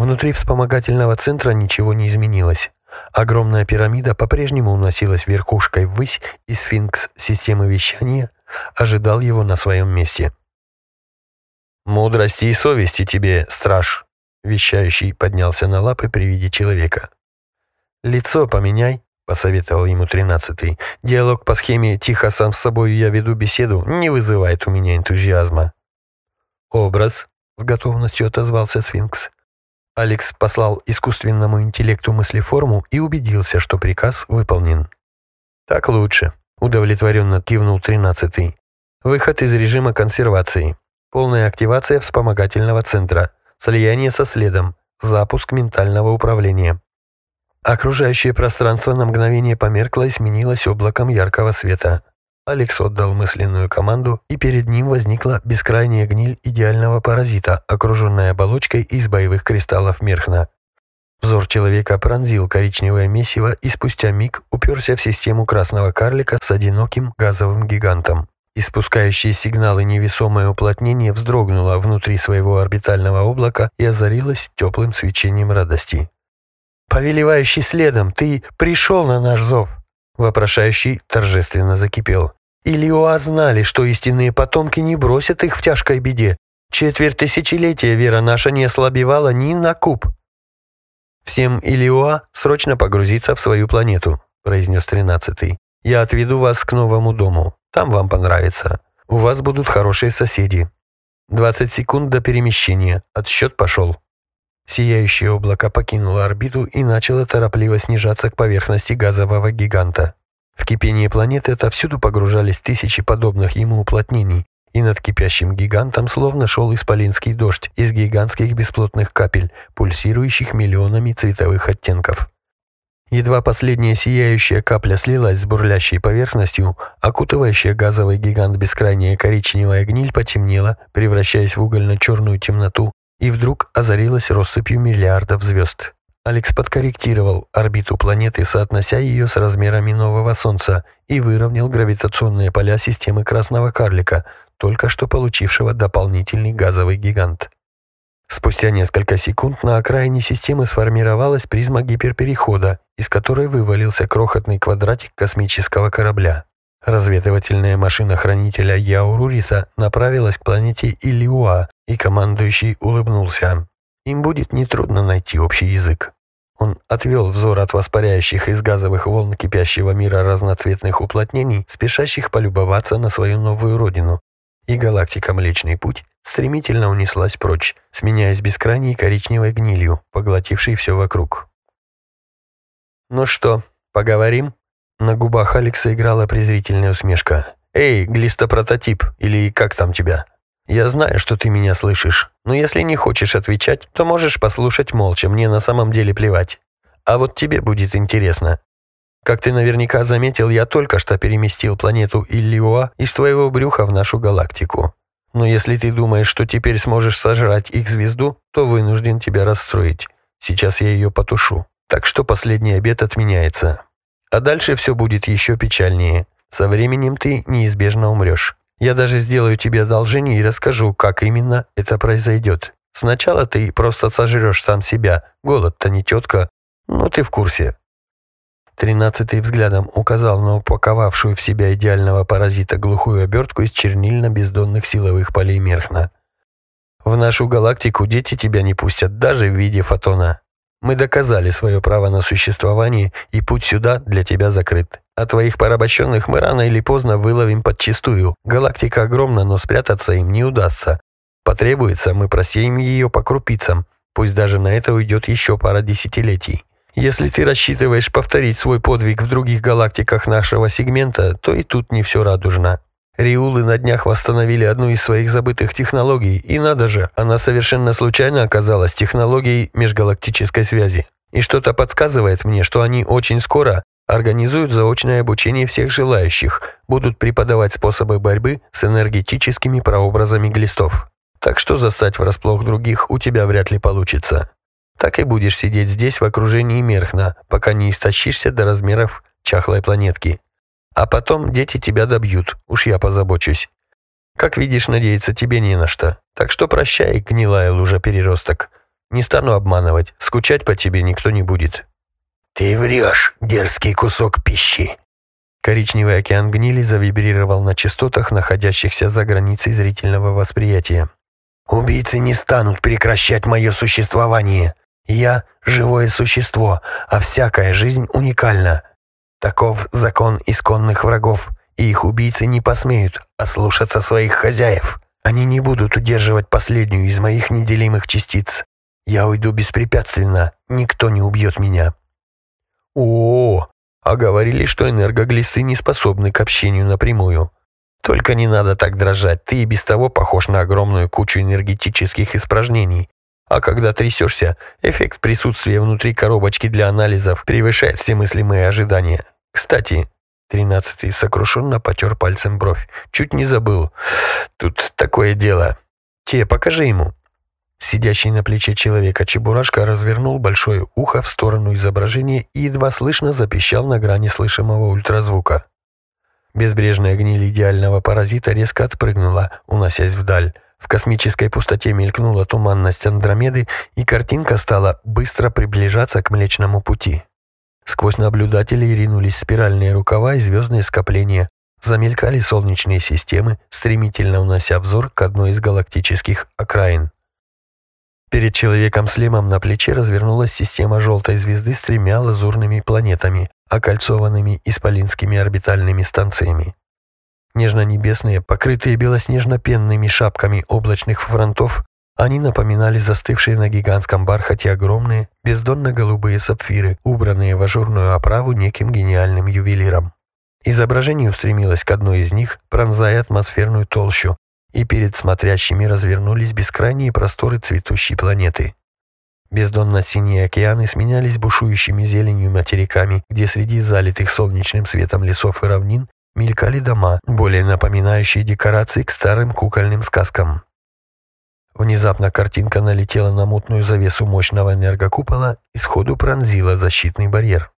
Внутри вспомогательного центра ничего не изменилось. Огромная пирамида по-прежнему уносилась верхушкой ввысь, и сфинкс системы вещания ожидал его на своем месте. «Мудрости и совести тебе, страж!» Вещающий поднялся на лапы при виде человека. «Лицо поменяй», — посоветовал ему тринадцатый. «Диалог по схеме «тихо сам с собой я веду беседу» не вызывает у меня энтузиазма». «Образ», — с готовностью отозвался сфинкс. Алекс послал искусственному интеллекту мыслеформу и убедился, что приказ выполнен. «Так лучше», — удовлетворенно кивнул тринадцатый. «Выход из режима консервации. Полная активация вспомогательного центра. Слияние со следом. Запуск ментального управления». Окружающее пространство на мгновение померкло и сменилось облаком яркого света. Алекс отдал мысленную команду, и перед ним возникла бескрайняя гниль идеального паразита, окруженная оболочкой из боевых кристаллов Мерхна. Взор человека пронзил коричневое месиво и спустя миг уперся в систему красного карлика с одиноким газовым гигантом. Испускающее сигналы невесомое уплотнение вздрогнуло внутри своего орбитального облака и озарилось теплым свечением радости. «Повелевающий следом, ты пришел на наш зов!» Вопрошающий торжественно закипел. Илиоа знали, что истинные потомки не бросят их в тяжкой беде. Четверть тысячелетия вера наша не ослабевала ни на куб. «Всем Илиоа срочно погрузиться в свою планету», — произнес тринадцатый. «Я отведу вас к новому дому. Там вам понравится. У вас будут хорошие соседи. 20 секунд до перемещения. Отсчет пошел». Сияющее облако покинуло орбиту и начало торопливо снижаться к поверхности газового гиганта. В кипении планеты отовсюду погружались тысячи подобных ему уплотнений, и над кипящим гигантом словно шел исполинский дождь из гигантских бесплотных капель, пульсирующих миллионами цветовых оттенков. Едва последняя сияющая капля слилась с бурлящей поверхностью, окутывающая газовый гигант бескрайняя коричневая гниль потемнела, превращаясь в угольно-черную темноту, и вдруг озарилась россыпью миллиардов звезд. Алекс подкорректировал орбиту планеты, соотнося ее с размерами нового Солнца, и выровнял гравитационные поля системы Красного Карлика, только что получившего дополнительный газовый гигант. Спустя несколько секунд на окраине системы сформировалась призма гиперперехода, из которой вывалился крохотный квадратик космического корабля. Разведывательная машина хранителя Яуруриса направилась к планете Илиуа, и командующий улыбнулся. Им будет нетрудно найти общий язык. Он отвел взор от воспаряющих из газовых волн кипящего мира разноцветных уплотнений, спешащих полюбоваться на свою новую родину, и галактика Млечный Путь стремительно унеслась прочь, сменяясь бескрайней коричневой гнилью, поглотившей все вокруг. «Ну что, поговорим?» На губах Алекса играла презрительная усмешка. «Эй, глистопрототип, или как там тебя?» Я знаю, что ты меня слышишь, но если не хочешь отвечать, то можешь послушать молча, мне на самом деле плевать. А вот тебе будет интересно. Как ты наверняка заметил, я только что переместил планету Иллиоа из твоего брюха в нашу галактику. Но если ты думаешь, что теперь сможешь сожрать их звезду, то вынужден тебя расстроить. Сейчас я ее потушу. Так что последний обед отменяется. А дальше все будет еще печальнее. Со временем ты неизбежно умрешь. Я даже сделаю тебе одолжение и расскажу, как именно это произойдет. Сначала ты просто сожрешь сам себя. Голод-то не тетка. Ну, ты в курсе». Тринадцатый взглядом указал на упаковавшую в себя идеального паразита глухую обертку из чернильно-бездонных силовых полей Мерхна. «В нашу галактику дети тебя не пустят даже в виде фотона. Мы доказали свое право на существование, и путь сюда для тебя закрыт. А твоих порабощенных мы рано или поздно выловим подчистую. Галактика огромна, но спрятаться им не удастся. Потребуется, мы просеем ее по крупицам. Пусть даже на это уйдет еще пара десятилетий. Если ты рассчитываешь повторить свой подвиг в других галактиках нашего сегмента, то и тут не все радужно. Риулы на днях восстановили одну из своих забытых технологий, и надо же, она совершенно случайно оказалась технологией межгалактической связи. И что-то подсказывает мне, что они очень скоро организуют заочное обучение всех желающих, будут преподавать способы борьбы с энергетическими прообразами глистов. Так что застать врасплох других у тебя вряд ли получится. Так и будешь сидеть здесь в окружении Мерхна, пока не истощишься до размеров чахлой планетки. А потом дети тебя добьют, уж я позабочусь. Как видишь, надеяться тебе не на что. Так что прощай, гнилая лужа переросток. Не стану обманывать, скучать по тебе никто не будет». «Ты врешь, дерзкий кусок пищи!» Коричневый океан гнили завибрировал на частотах, находящихся за границей зрительного восприятия. «Убийцы не станут прекращать мое существование. Я — живое существо, а всякая жизнь уникальна. Таков закон исконных врагов, и их убийцы не посмеют ослушаться своих хозяев. Они не будут удерживать последнюю из моих неделимых частиц. Я уйду беспрепятственно, никто не убьет меня». О, а говорили, что энергоглисты не способны к общению напрямую. Только не надо так дрожать, ты и без того похож на огромную кучу энергетических испражнений. А когда трясешься, эффект присутствия внутри коробочки для анализов превышает все мыслимые ожидания. Кстати, тринадцатый сокрушенно потер пальцем бровь. Чуть не забыл. Тут такое дело. Те, покажи ему. Сидящий на плече человека Чебурашка развернул большое ухо в сторону изображения и едва слышно запищал на грани слышимого ультразвука. Безбрежная гниль идеального паразита резко отпрыгнула, уносясь вдаль. В космической пустоте мелькнула туманность Андромеды, и картинка стала быстро приближаться к Млечному Пути. Сквозь наблюдателей ринулись спиральные рукава и звездные скопления. Замелькали солнечные системы, стремительно унося взор к одной из галактических окраин. Перед человеком с лемом на плече развернулась система желтой звезды с тремя лазурными планетами, окольцованными исполинскими орбитальными станциями. Нежно-небесные, покрытые белоснежно-пенными шапками облачных фронтов, они напоминали застывшие на гигантском бархате огромные, бездонно-голубые сапфиры, убранные в ажурную оправу неким гениальным ювелиром. Изображение устремилось к одной из них, пронзая атмосферную толщу, и перед смотрящими развернулись бескрайние просторы цветущей планеты. Бездонно-синие океаны сменялись бушующими зеленью материками, где среди залитых солнечным светом лесов и равнин мелькали дома, более напоминающие декорации к старым кукольным сказкам. Внезапно картинка налетела на мутную завесу мощного энергокупола и сходу пронзила защитный барьер.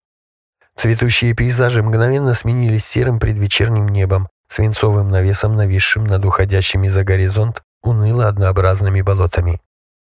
Цветущие пейзажи мгновенно сменились серым предвечерним небом, свинцовым навесом, нависшим над уходящими за горизонт уныло однообразными болотами.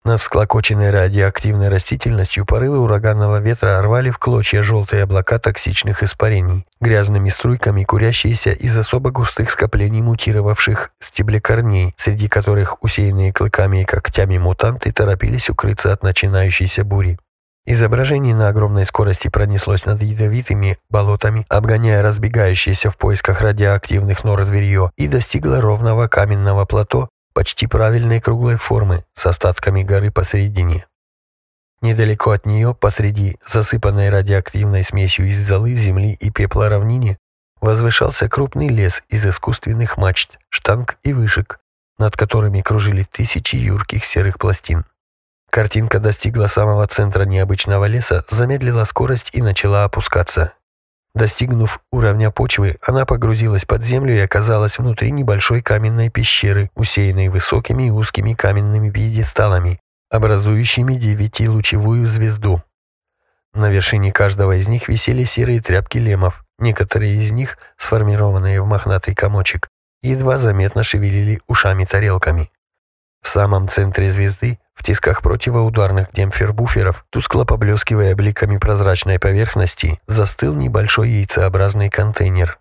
Над всклокоченной радиоактивной растительностью порывы ураганного ветра рвали в клочья желтые облака токсичных испарений, грязными струйками курящиеся из особо густых скоплений мутировавших стеблекорней, среди которых усеянные клыками и когтями мутанты торопились укрыться от начинающейся бури. Изображение на огромной скорости пронеслось над ядовитыми болотами, обгоняя разбегающиеся в поисках радиоактивных нор зверье, и достигло ровного каменного плато почти правильной круглой формы с остатками горы посередине. Недалеко от нее, посреди засыпанной радиоактивной смесью из золы, земли и пепла равнине, возвышался крупный лес из искусственных мачт, штанг и вышек, над которыми кружили тысячи юрких серых пластин. Картинка достигла самого центра необычного леса, замедлила скорость и начала опускаться. Достигнув уровня почвы, она погрузилась под землю и оказалась внутри небольшой каменной пещеры, усеянной высокими и узкими каменными пьедесталами, образующими девятилучевую звезду. На вершине каждого из них висели серые тряпки лемов, некоторые из них, сформированные в мохнатый комочек, едва заметно шевелили ушами-тарелками. В самом центре звезды в тисках противоударных демпфер-буферов, тускло поблескивая бликами прозрачной поверхности, застыл небольшой яйцеобразный контейнер.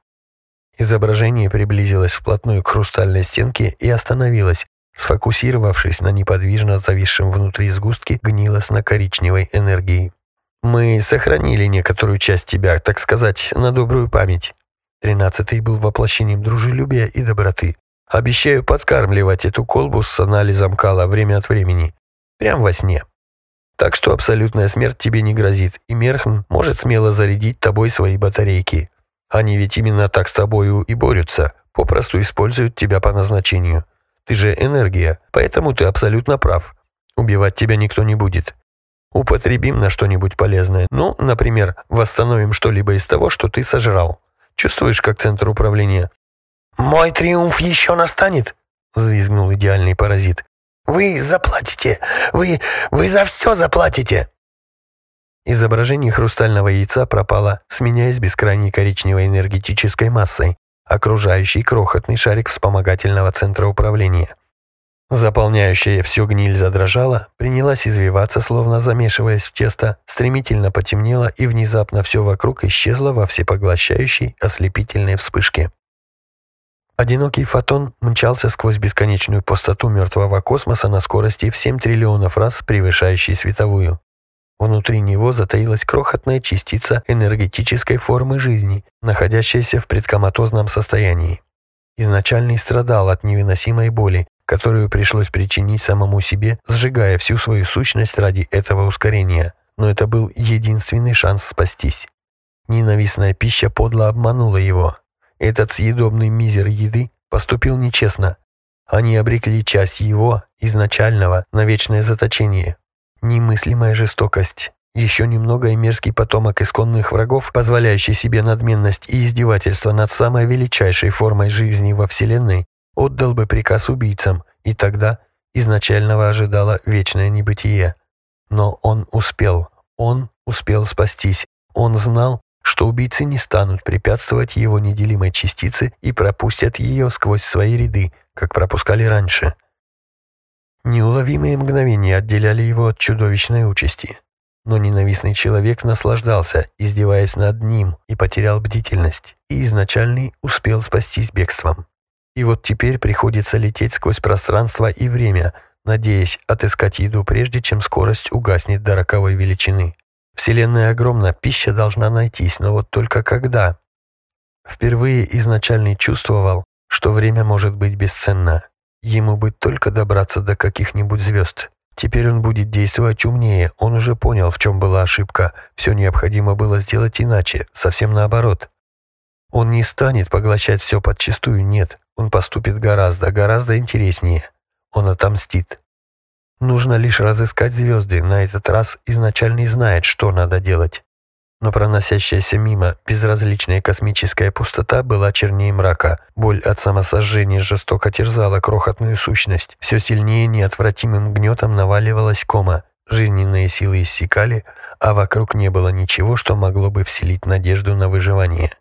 Изображение приблизилось вплотную к хрустальной стенке и остановилось, сфокусировавшись на неподвижно зависшем внутри сгустке гнилостно-коричневой энергии. «Мы сохранили некоторую часть тебя, так сказать, на добрую память». Тринадцатый был воплощением дружелюбия и доброты. «Обещаю подкармливать эту колбу с анализом кала время от времени. Прям во сне. Так что абсолютная смерть тебе не грозит, и Мерхн может смело зарядить тобой свои батарейки. Они ведь именно так с тобою и борются, попросту используют тебя по назначению. Ты же энергия, поэтому ты абсолютно прав. Убивать тебя никто не будет. Употребим на что-нибудь полезное. Ну, например, восстановим что-либо из того, что ты сожрал. Чувствуешь, как центр управления? «Мой триумф еще настанет?» — взвизгнул идеальный паразит. Вы заплатите! Вы... вы за все заплатите!» Изображение хрустального яйца пропало, сменяясь бескрайней коричневой энергетической массой, окружающей крохотный шарик вспомогательного центра управления. Заполняющая все гниль задрожала, принялась извиваться, словно замешиваясь в тесто, стремительно потемнело и внезапно все вокруг исчезло во всепоглощающей ослепительной вспышке. Одинокий фотон мчался сквозь бесконечную пустоту мертвого космоса на скорости в 7 триллионов раз превышающей световую. Внутри него затаилась крохотная частица энергетической формы жизни, находящаяся в предкоматозном состоянии. Изначальный страдал от невыносимой боли, которую пришлось причинить самому себе, сжигая всю свою сущность ради этого ускорения. Но это был единственный шанс спастись. Ненавистная пища подло обманула его. Этот съедобный мизер еды поступил нечестно. Они обрекли часть его, изначального, на вечное заточение. Немыслимая жестокость. Еще немного и мерзкий потомок исконных врагов, позволяющий себе надменность и издевательство над самой величайшей формой жизни во Вселенной, отдал бы приказ убийцам, и тогда изначального ожидало вечное небытие. Но он успел, он успел спастись, он знал, что убийцы не станут препятствовать его неделимой частице и пропустят ее сквозь свои ряды, как пропускали раньше. Неуловимые мгновения отделяли его от чудовищной участи. Но ненавистный человек наслаждался, издеваясь над ним, и потерял бдительность, и изначальный успел спастись бегством. И вот теперь приходится лететь сквозь пространство и время, надеясь отыскать еду прежде, чем скорость угаснет до роковой величины. Вселенная огромна, пища должна найтись, но вот только когда? Впервые изначальный чувствовал, что время может быть бесценно. Ему бы только добраться до каких-нибудь звезд. Теперь он будет действовать умнее, он уже понял, в чем была ошибка. Все необходимо было сделать иначе, совсем наоборот. Он не станет поглощать все подчистую, нет. Он поступит гораздо, гораздо интереснее. Он отомстит. Нужно лишь разыскать звезды, на этот раз изначально знает, что надо делать. Но проносящаяся мимо безразличная космическая пустота была чернее мрака. Боль от самосожжения жестоко терзала крохотную сущность. Все сильнее неотвратимым гнетом наваливалась кома. Жизненные силы иссякали, а вокруг не было ничего, что могло бы вселить надежду на выживание.